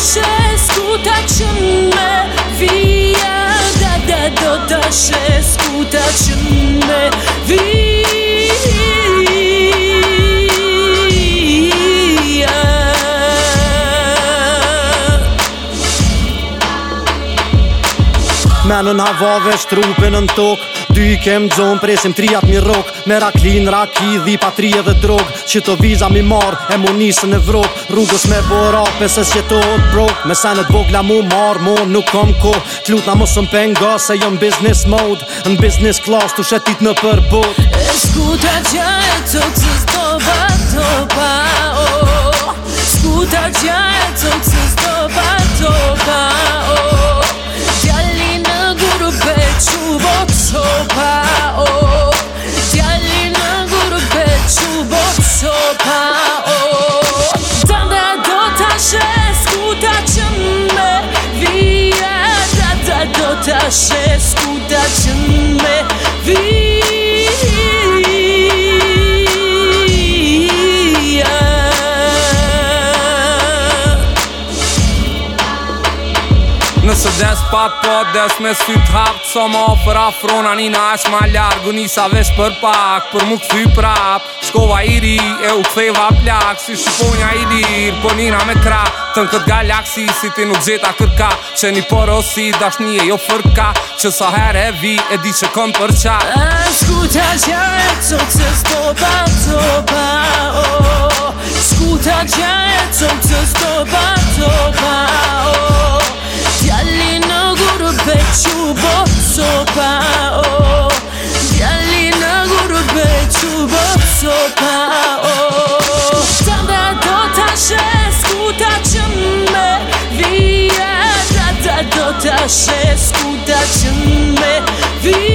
Shesku ta qenë me vija Da, da, do, da Shesku ta me vija Me anën hava dhe shtrujnë për nën tokë dy kem zon presim triat mi rok me raklin raki dhi patri dhe drog që të viza mi mar, e mu nisë në vrok rrugës me vora pese sjetot bro me sanet vogla mu mar, mu nuk kom ko t'lut na mosëm penga se jom business mode në business class t'u shetit në përbot e shkuta gja e të të të të të të të të të të të nasze skuteczne Nëse des pa po des me sy t'hap hapë ma për afron, ani ash ma ljargu Nisa vesh për pak, për mu kësy prap Shkova i ri, e u ktheva plak Si shqiponja i dir, po nina me kra Të në këtë galaksi, si ti nuk gjeta kërka Që një porosi, dash një e jo fërka Që sa her e vi, e di që kom për qa A shku t'a qa e co, që stopa, stopa oh. Shku t'a qa e co, që stopa Ceaușescu de-a ce